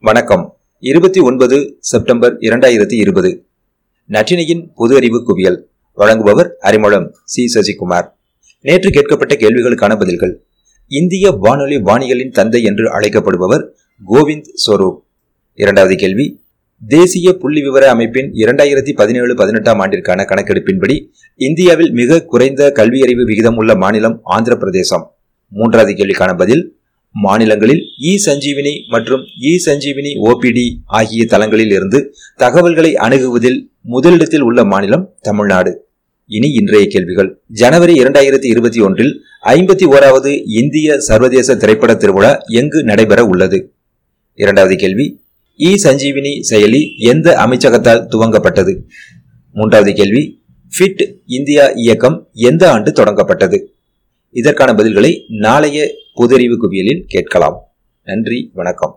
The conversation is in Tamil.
வணக்கம். இருபத்தி ஒன்பது செப்டம்பர் இரண்டாயிரத்தி இருபது. நற்றினியின் பொது அறிவு குவியல். வழங்குபவர் அறிமுகம் சி. சசிகுமார். நேற்று கேட்கப்பட்ட கேள்விகளுக்கான பதில்கள். இந்திய வானொலி வாணிகளின் தந்தை என்று அழைக்கப்படுபவர் கோவிந்த் ஸ்வரூப் இரண்டாவது கேள்வி. தேசிய புள்ளி விவர அமைப்பின் இரண்டாயிரத்தி பதினேழு பதினெட்டாம் ஆண்டிற்கான கணக்கெடுப்பின்படி இந்தியாவில் மிக குறைந்த கல்வியறிவு விகிதம் உள்ள மாநிலம் ஆந்திர பிரதேசம் மூன்றாவது கேள்விக்கான பதில். மாநிலங்களில் இ சஞ்சீவினி மற்றும் இ சஞ்சீவினி ஓபிடி ஆகிய தளங்களில் இருந்து தகவல்களை அணுகுவதில் முதலிடத்தில் உள்ள மாநிலம் தமிழ்நாடு. இனி இன்றைய கேள்விகள். ஜனவரி இரண்டாயிரத்தி இருபத்தி ஒன்றில் ஐம்பத்தி ஓராவது இந்திய சர்வதேச திரைப்பட திருவிழா எங்கு நடைபெற உள்ளது? இரண்டாவது கேள்வி இ சஞ்சீவினி செயலி எந்த அமைச்சகத்தால் துவங்கப்பட்டது? மூன்றாவது கேள்வி ஃபிட் இந்தியா இயக்கம் எந்த ஆண்டு தொடங்கப்பட்டது? இதற்கான பதில்களை நாளைய பொதறிவு குவியலில் கேட்கலாம். நன்றி வணக்கம்.